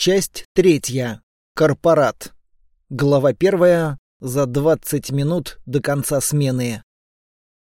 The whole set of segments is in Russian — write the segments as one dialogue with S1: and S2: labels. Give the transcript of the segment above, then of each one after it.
S1: Часть третья. Корпорат. Глава первая. За двадцать минут до конца смены.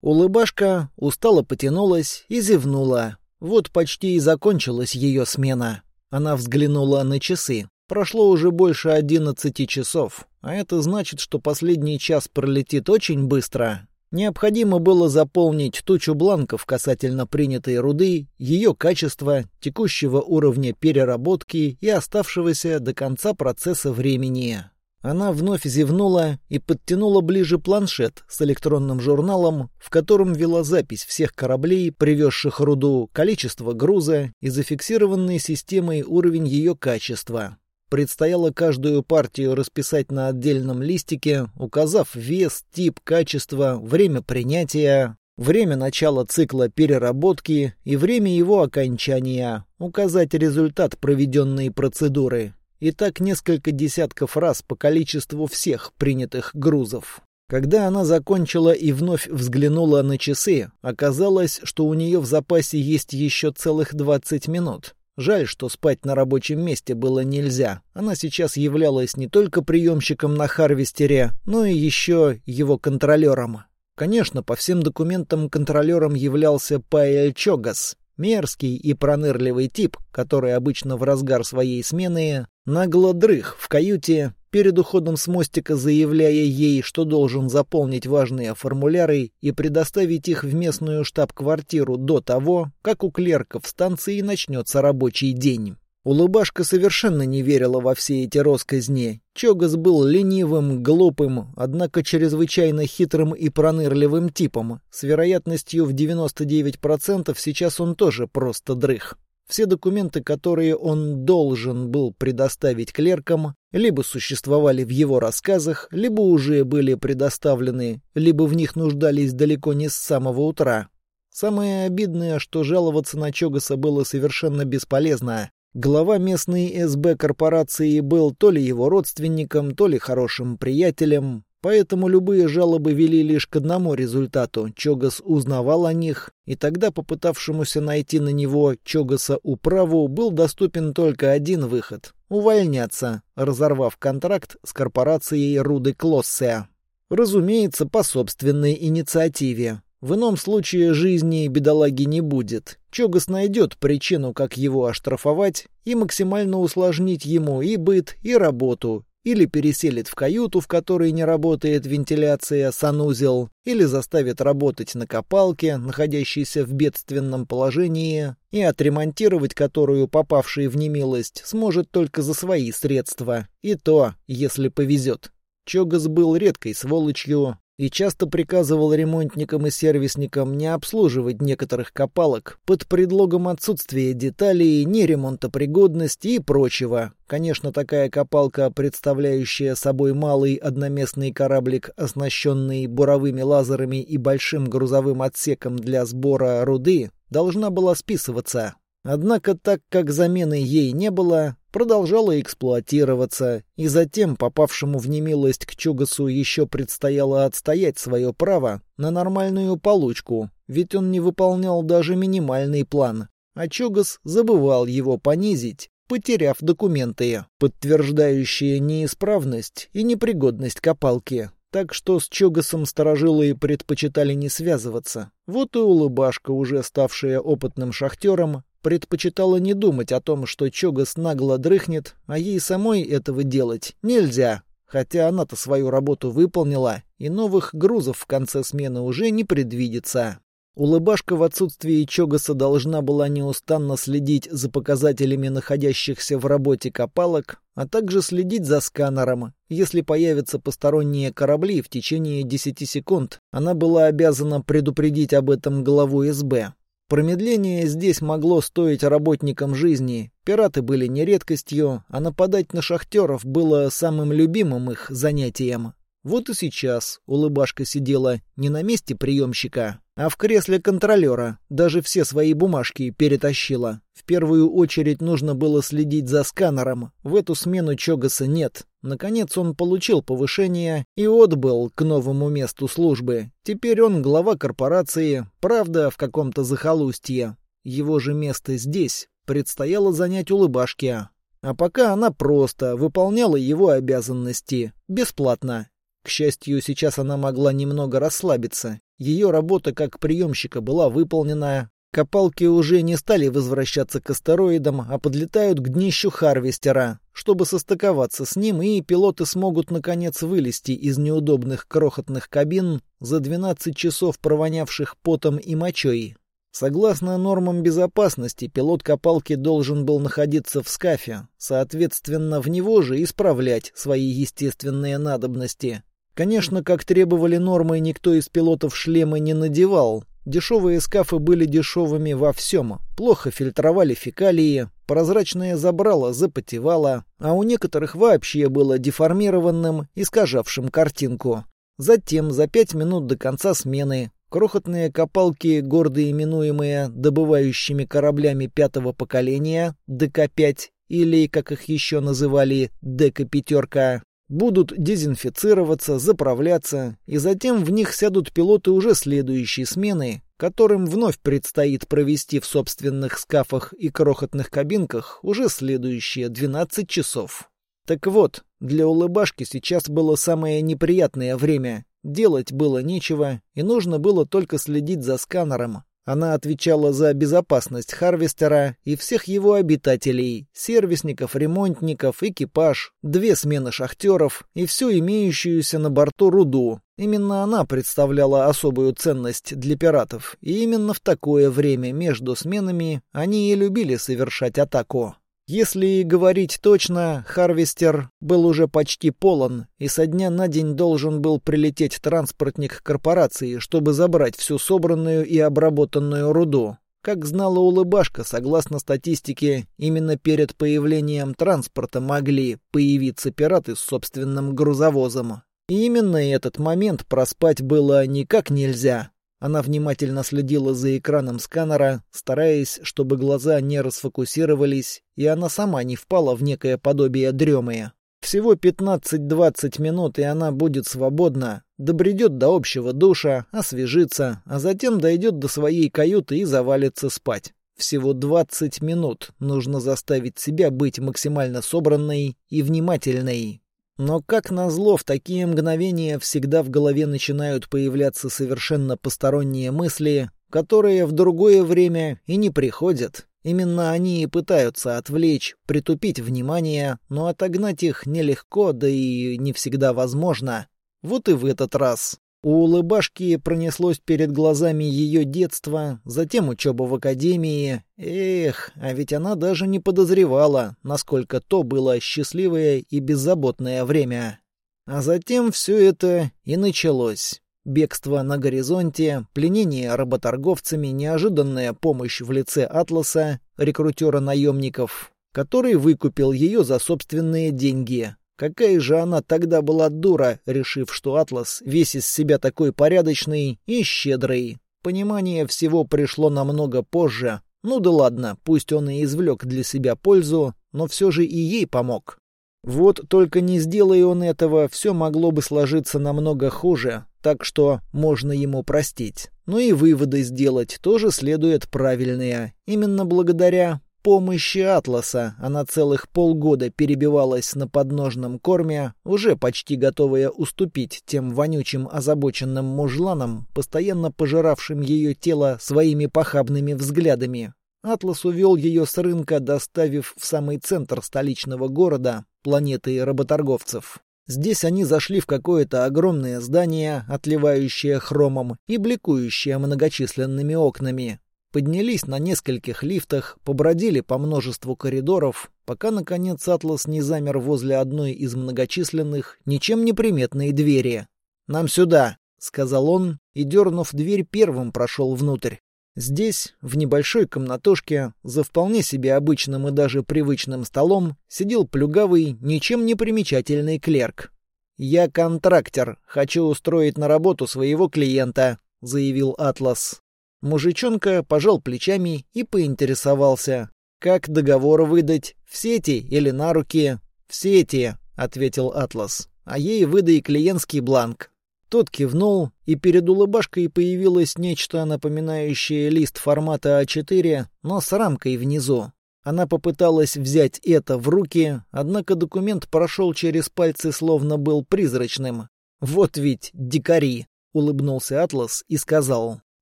S1: Улыбашка устало потянулась и зевнула. Вот почти и закончилась ее смена. Она взглянула на часы. Прошло уже больше одиннадцати часов, а это значит, что последний час пролетит очень быстро. Необходимо было заполнить тучу бланков касательно принятой руды, ее качества, текущего уровня переработки и оставшегося до конца процесса времени. Она вновь зевнула и подтянула ближе планшет с электронным журналом, в котором вела запись всех кораблей, привезших руду, количество груза и зафиксированный системой уровень ее качества. Предстояло каждую партию расписать на отдельном листике, указав вес, тип, качество, время принятия, время начала цикла переработки и время его окончания, указать результат проведенной процедуры. И так несколько десятков раз по количеству всех принятых грузов. Когда она закончила и вновь взглянула на часы, оказалось, что у нее в запасе есть еще целых 20 минут. Жаль, что спать на рабочем месте было нельзя. Она сейчас являлась не только приемщиком на Харвестере, но и еще его контролером. Конечно, по всем документам контролером являлся Паэль Чогас, мерзкий и пронырливый тип, который обычно в разгар своей смены нагло дрых в каюте перед уходом с мостика заявляя ей, что должен заполнить важные формуляры и предоставить их в местную штаб-квартиру до того, как у клерков станции начнется рабочий день. Улыбашка совершенно не верила во все эти росказни. Чогас был ленивым, глупым, однако чрезвычайно хитрым и пронырливым типом. С вероятностью в 99% сейчас он тоже просто дрых. Все документы, которые он должен был предоставить клеркам, либо существовали в его рассказах, либо уже были предоставлены, либо в них нуждались далеко не с самого утра. Самое обидное, что жаловаться на Чогаса было совершенно бесполезно. Глава местной СБ корпорации был то ли его родственником, то ли хорошим приятелем, Поэтому любые жалобы вели лишь к одному результату. Чогас узнавал о них, и тогда попытавшемуся найти на него Чогаса управу был доступен только один выход — увольняться, разорвав контракт с корпорацией Руды Клоссеа. Разумеется, по собственной инициативе. В ином случае жизни бедолаги не будет. Чогас найдет причину, как его оштрафовать, и максимально усложнить ему и быт, и работу, или переселит в каюту, в которой не работает вентиляция, санузел, или заставит работать на копалке, находящейся в бедственном положении, и отремонтировать которую попавший в немилость сможет только за свои средства, и то, если повезет. Чогас был редкой сволочью, и часто приказывал ремонтникам и сервисникам не обслуживать некоторых копалок под предлогом отсутствия деталей, неремонтопригодности и прочего. Конечно, такая копалка, представляющая собой малый одноместный кораблик, оснащенный буровыми лазерами и большим грузовым отсеком для сбора руды, должна была списываться. Однако, так как замены ей не было, продолжала эксплуатироваться, и затем попавшему в немилость к Чугасу еще предстояло отстоять свое право на нормальную получку, ведь он не выполнял даже минимальный план, а Чугас забывал его понизить, потеряв документы, подтверждающие неисправность и непригодность копалки. Так что с Чогасом сторожилы предпочитали не связываться. Вот и улыбашка, уже ставшая опытным шахтером, предпочитала не думать о том, что Чогас нагло дрыхнет, а ей самой этого делать нельзя. Хотя она-то свою работу выполнила, и новых грузов в конце смены уже не предвидится. Улыбашка в отсутствии Чогаса должна была неустанно следить за показателями находящихся в работе копалок, а также следить за сканером. Если появятся посторонние корабли в течение 10 секунд, она была обязана предупредить об этом главу СБ. Промедление здесь могло стоить работникам жизни. Пираты были не редкостью, а нападать на шахтеров было самым любимым их занятием. Вот и сейчас улыбашка сидела не на месте приемщика, а в кресле контролера. Даже все свои бумажки перетащила. В первую очередь нужно было следить за сканером. В эту смену Чогаса нет. Наконец он получил повышение и отбыл к новому месту службы. Теперь он глава корпорации, правда, в каком-то захолустье. Его же место здесь предстояло занять улыбашке. А пока она просто выполняла его обязанности, бесплатно. К счастью, сейчас она могла немного расслабиться. Ее работа как приемщика была выполнена. Копалки уже не стали возвращаться к астероидам, а подлетают к днищу Харвестера, чтобы состыковаться с ним, и пилоты смогут наконец вылезти из неудобных крохотных кабин за 12 часов провонявших потом и мочой. Согласно нормам безопасности, пилот копалки должен был находиться в скафе, соответственно, в него же исправлять свои естественные надобности. Конечно, как требовали нормы, никто из пилотов шлемы не надевал. Дешевые скафы были дешевыми во всем. Плохо фильтровали фекалии, прозрачное забрало запотевало, а у некоторых вообще было деформированным, искажавшим картинку. Затем, за пять минут до конца смены, крохотные копалки, гордо именуемые добывающими кораблями пятого поколения, ДК-5, или, как их еще называли, ДК-пятерка, будут дезинфицироваться, заправляться, и затем в них сядут пилоты уже следующей смены, которым вновь предстоит провести в собственных скафах и крохотных кабинках уже следующие 12 часов. Так вот, для улыбашки сейчас было самое неприятное время. Делать было нечего, и нужно было только следить за сканером, она отвечала за безопасность Харвестера и всех его обитателей, сервисников, ремонтников, экипаж, две смены шахтеров и всю имеющуюся на борту руду. Именно она представляла особую ценность для пиратов, и именно в такое время между сменами они и любили совершать атаку. Если говорить точно, Харвестер был уже почти полон, и со дня на день должен был прилететь транспортник корпорации, чтобы забрать всю собранную и обработанную руду. Как знала улыбашка, согласно статистике, именно перед появлением транспорта могли появиться пираты с собственным грузовозом. И именно этот момент проспать было никак нельзя. Она внимательно следила за экраном сканера, стараясь, чтобы глаза не расфокусировались, и она сама не впала в некое подобие дремы. Всего 15-20 минут, и она будет свободна, добредет до общего душа, освежится, а затем дойдет до своей каюты и завалится спать. Всего 20 минут нужно заставить себя быть максимально собранной и внимательной. Но, как назло, в такие мгновения всегда в голове начинают появляться совершенно посторонние мысли, которые в другое время и не приходят. Именно они и пытаются отвлечь, притупить внимание, но отогнать их нелегко, да и не всегда возможно. Вот и в этот раз. У улыбашки пронеслось перед глазами ее детство, затем учеба в академии. Эх, а ведь она даже не подозревала, насколько то было счастливое и беззаботное время. А затем все это и началось. Бегство на горизонте, пленение работорговцами, неожиданная помощь в лице Атласа, рекрутера наемников, который выкупил ее за собственные деньги, Какая же она тогда была дура, решив, что Атлас весь из себя такой порядочный и щедрый. Понимание всего пришло намного позже. Ну да ладно, пусть он и извлек для себя пользу, но все же и ей помог. Вот только не сделая он этого, все могло бы сложиться намного хуже, так что можно ему простить. Ну и выводы сделать тоже следует правильные. Именно благодаря помощи Атласа она целых полгода перебивалась на подножном корме, уже почти готовая уступить тем вонючим озабоченным мужланам, постоянно пожиравшим ее тело своими похабными взглядами. Атлас увел ее с рынка, доставив в самый центр столичного города, планеты работорговцев. Здесь они зашли в какое-то огромное здание, отливающее хромом и бликующее многочисленными окнами, Поднялись на нескольких лифтах, побродили по множеству коридоров, пока, наконец, Атлас не замер возле одной из многочисленных, ничем не приметной двери. «Нам сюда», — сказал он, и, дернув дверь, первым прошел внутрь. Здесь, в небольшой комнатушке, за вполне себе обычным и даже привычным столом, сидел плюгавый, ничем не примечательный клерк. «Я контрактор, хочу устроить на работу своего клиента», — заявил Атлас. Мужичонка пожал плечами и поинтересовался. «Как договор выдать? В сети или на руки?» «В сети», — ответил Атлас. «А ей выдай клиентский бланк». Тот кивнул, и перед улыбашкой появилось нечто напоминающее лист формата А4, но с рамкой внизу. Она попыталась взять это в руки, однако документ прошел через пальцы, словно был призрачным. «Вот ведь дикари!» — улыбнулся Атлас и сказал.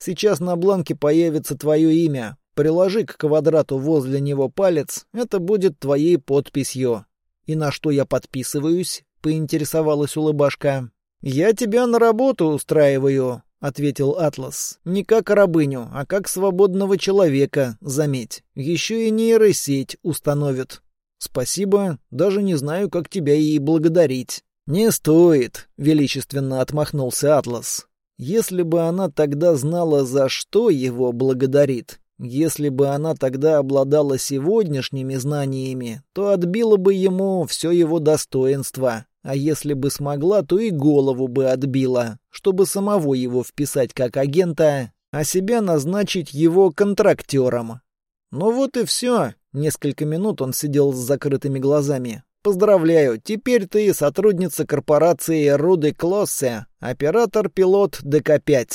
S1: «Сейчас на бланке появится твое имя. Приложи к квадрату возле него палец, это будет твоей подписью». «И на что я подписываюсь?» — поинтересовалась улыбашка. «Я тебя на работу устраиваю», — ответил Атлас. «Не как рабыню, а как свободного человека, заметь. Еще и нейросеть установят». «Спасибо, даже не знаю, как тебя и благодарить». «Не стоит», — величественно отмахнулся Атлас. «Если бы она тогда знала, за что его благодарит, если бы она тогда обладала сегодняшними знаниями, то отбила бы ему все его достоинство. А если бы смогла, то и голову бы отбила, чтобы самого его вписать как агента, а себя назначить его контрактером. Ну вот и все. Несколько минут он сидел с закрытыми глазами. Поздравляю, теперь ты сотрудница корпорации Руды Клоссе, оператор-пилот ДК-5.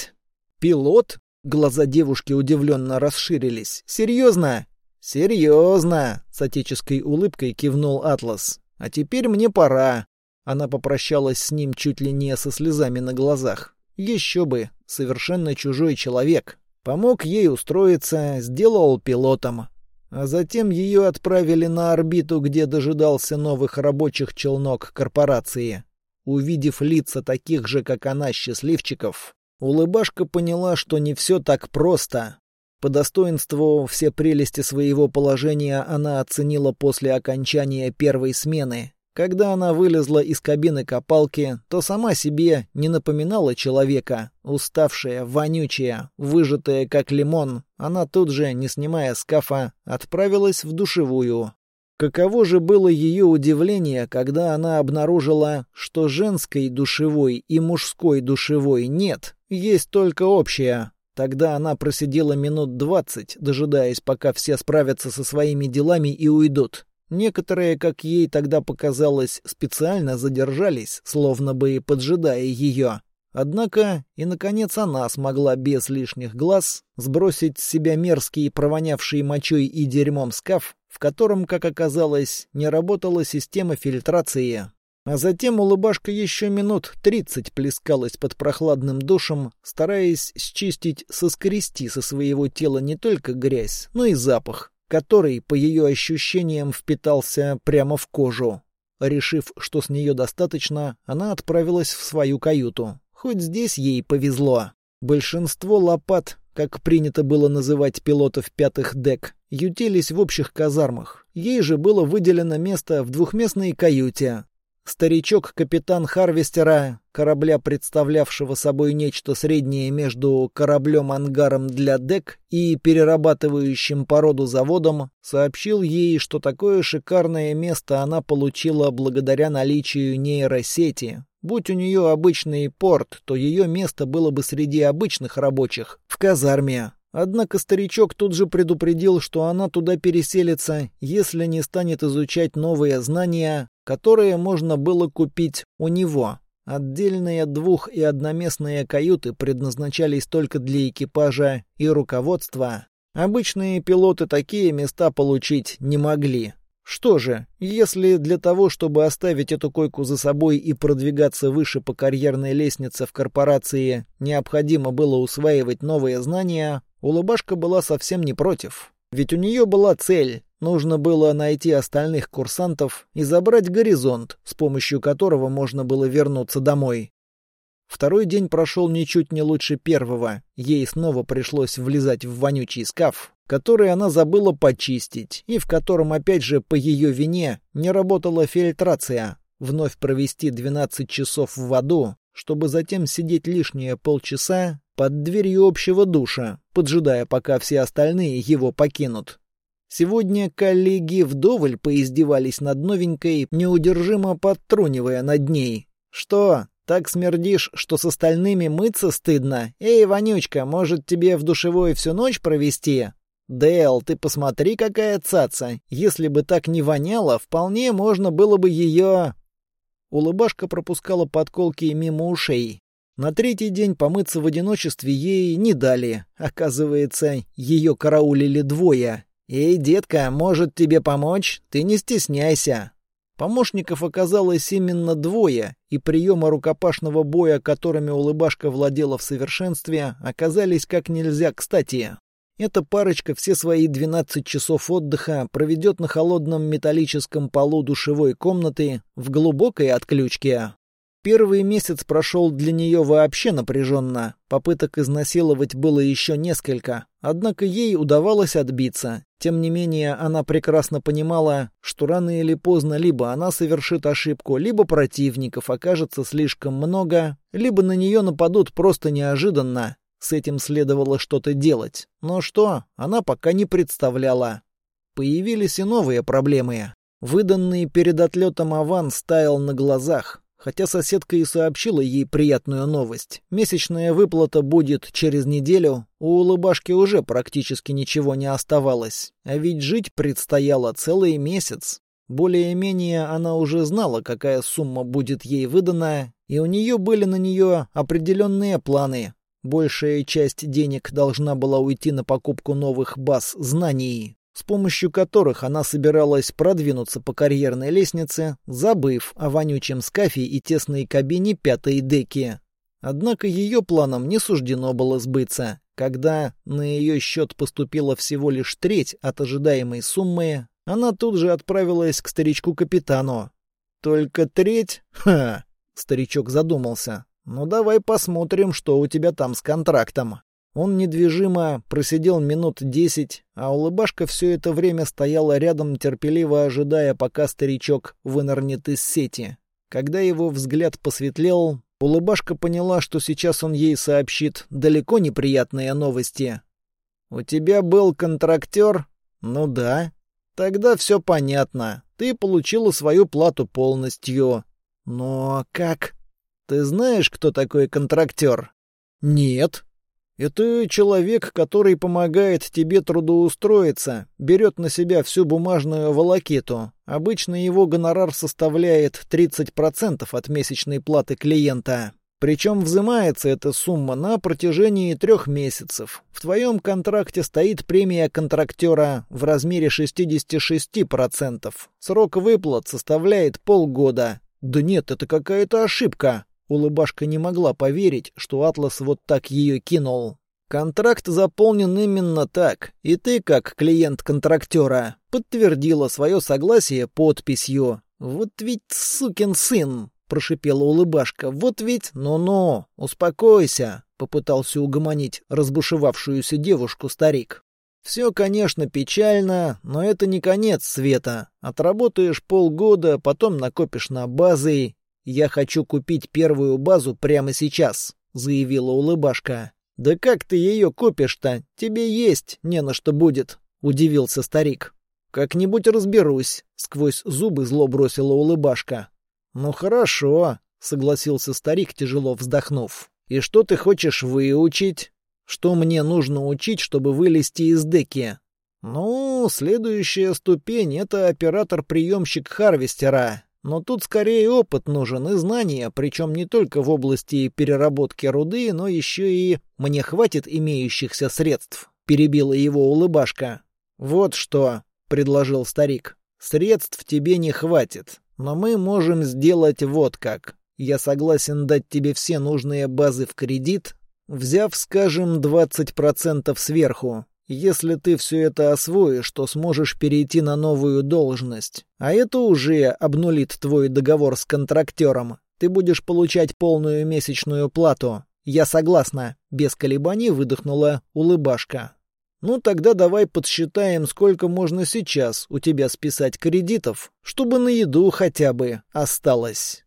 S1: Пилот? Глаза девушки удивленно расширились. Серьезно? Серьезно, с отеческой улыбкой кивнул Атлас. А теперь мне пора. Она попрощалась с ним чуть ли не со слезами на глазах. Еще бы, совершенно чужой человек. Помог ей устроиться, сделал пилотом. А затем ее отправили на орбиту, где дожидался новых рабочих челнок корпорации. Увидев лица таких же, как она, счастливчиков, улыбашка поняла, что не все так просто. По достоинству все прелести своего положения она оценила после окончания первой смены, когда она вылезла из кабины копалки, то сама себе не напоминала человека. Уставшая, вонючая, выжатая как лимон, она тут же, не снимая скафа, отправилась в душевую. Каково же было ее удивление, когда она обнаружила, что женской душевой и мужской душевой нет, есть только общая. Тогда она просидела минут двадцать, дожидаясь, пока все справятся со своими делами и уйдут. Некоторые, как ей тогда показалось, специально задержались, словно бы поджидая ее. Однако и, наконец, она смогла без лишних глаз сбросить с себя мерзкий, провонявший мочой и дерьмом скаф, в котором, как оказалось, не работала система фильтрации. А затем улыбашка еще минут тридцать плескалась под прохладным душем, стараясь счистить соскрести со своего тела не только грязь, но и запах, который, по ее ощущениям, впитался прямо в кожу. Решив, что с нее достаточно, она отправилась в свою каюту. Хоть здесь ей повезло. Большинство лопат, как принято было называть пилотов пятых дек, ютились в общих казармах. Ей же было выделено место в двухместной каюте, Старичок-капитан Харвестера, корабля, представлявшего собой нечто среднее между кораблем-ангаром для дек и перерабатывающим породу заводом, сообщил ей, что такое шикарное место она получила благодаря наличию нейросети. Будь у нее обычный порт, то ее место было бы среди обычных рабочих, в казарме, Однако старичок тут же предупредил, что она туда переселится, если не станет изучать новые знания, которые можно было купить у него. Отдельные двух- и одноместные каюты предназначались только для экипажа и руководства. Обычные пилоты такие места получить не могли. Что же, если для того, чтобы оставить эту койку за собой и продвигаться выше по карьерной лестнице в корпорации, необходимо было усваивать новые знания, улыбашка была совсем не против. Ведь у нее была цель. Нужно было найти остальных курсантов и забрать горизонт, с помощью которого можно было вернуться домой. Второй день прошел ничуть не лучше первого. Ей снова пришлось влезать в вонючий скаф, который она забыла почистить, и в котором, опять же, по ее вине не работала фильтрация. Вновь провести 12 часов в аду, чтобы затем сидеть лишние полчаса под дверью общего душа, поджидая, пока все остальные его покинут. Сегодня коллеги вдоволь поиздевались над новенькой, неудержимо подтрунивая над ней. «Что, так смердишь, что с остальными мыться стыдно? Эй, Вонючка, может, тебе в душевой всю ночь провести?» «Дэл, ты посмотри, какая цаца! Если бы так не воняло, вполне можно было бы ее...» Улыбашка пропускала подколки мимо ушей. На третий день помыться в одиночестве ей не дали. Оказывается, ее караулили двое. «Эй, детка, может тебе помочь? Ты не стесняйся». Помощников оказалось именно двое, и приемы рукопашного боя, которыми улыбашка владела в совершенстве, оказались как нельзя кстати. Эта парочка все свои 12 часов отдыха проведет на холодном металлическом полу душевой комнаты в глубокой отключке. Первый месяц прошел для нее вообще напряженно. Попыток изнасиловать было еще несколько, однако ей удавалось отбиться. Тем не менее, она прекрасно понимала, что рано или поздно либо она совершит ошибку, либо противников окажется слишком много, либо на нее нападут просто неожиданно, с этим следовало что-то делать. Но что, она пока не представляла. Появились и новые проблемы. Выданный перед отлетом аванс таял на глазах. Хотя соседка и сообщила ей приятную новость. Месячная выплата будет через неделю. У улыбашки уже практически ничего не оставалось. А ведь жить предстояло целый месяц. Более-менее она уже знала, какая сумма будет ей выдана, и у нее были на нее определенные планы. Большая часть денег должна была уйти на покупку новых баз знаний, с помощью которых она собиралась продвинуться по карьерной лестнице, забыв о вонючем скафе и тесной кабине пятой деки. Однако ее планам не суждено было сбыться. Когда на ее счет поступила всего лишь треть от ожидаемой суммы, она тут же отправилась к старичку-капитану. «Только треть? Ха!» — старичок задумался. «Ну давай посмотрим, что у тебя там с контрактом». Он недвижимо просидел минут десять, а улыбашка все это время стояла рядом, терпеливо ожидая, пока старичок вынырнет из сети. Когда его взгляд посветлел, улыбашка поняла, что сейчас он ей сообщит далеко неприятные новости. «У тебя был контрактер?» «Ну да». «Тогда все понятно. Ты получила свою плату полностью». «Но как?» Ты знаешь, кто такой контрактер? Нет. Это человек, который помогает тебе трудоустроиться, берет на себя всю бумажную волокиту. Обычно его гонорар составляет 30% от месячной платы клиента. Причем взимается эта сумма на протяжении трех месяцев. В твоем контракте стоит премия контрактера в размере 66%. Срок выплат составляет полгода. Да нет, это какая-то ошибка. Улыбашка не могла поверить, что Атлас вот так ее кинул. Контракт заполнен именно так, и ты, как клиент контрактера, подтвердила свое согласие подписью. «Вот ведь сукин сын!» — прошипела улыбашка. «Вот ведь... Ну-ну, успокойся!» — попытался угомонить разбушевавшуюся девушку старик. «Все, конечно, печально, но это не конец света. Отработаешь полгода, потом накопишь на базы, «Я хочу купить первую базу прямо сейчас», — заявила улыбашка. «Да как ты ее купишь-то? Тебе есть не на что будет», — удивился старик. «Как-нибудь разберусь», — сквозь зубы зло бросила улыбашка. «Ну хорошо», — согласился старик, тяжело вздохнув. «И что ты хочешь выучить? Что мне нужно учить, чтобы вылезти из деки?» «Ну, следующая ступень — это оператор-приемщик Харвестера. Но тут скорее опыт нужен и знания, причем не только в области переработки руды, но еще и «мне хватит имеющихся средств», — перебила его улыбашка. «Вот что», — предложил старик, — «средств тебе не хватит, но мы можем сделать вот как. Я согласен дать тебе все нужные базы в кредит, взяв, скажем, 20% сверху. Если ты все это освоишь, то сможешь перейти на новую должность. А это уже обнулит твой договор с контрактером. Ты будешь получать полную месячную плату. Я согласна. Без колебаний выдохнула улыбашка. Ну тогда давай подсчитаем, сколько можно сейчас у тебя списать кредитов, чтобы на еду хотя бы осталось.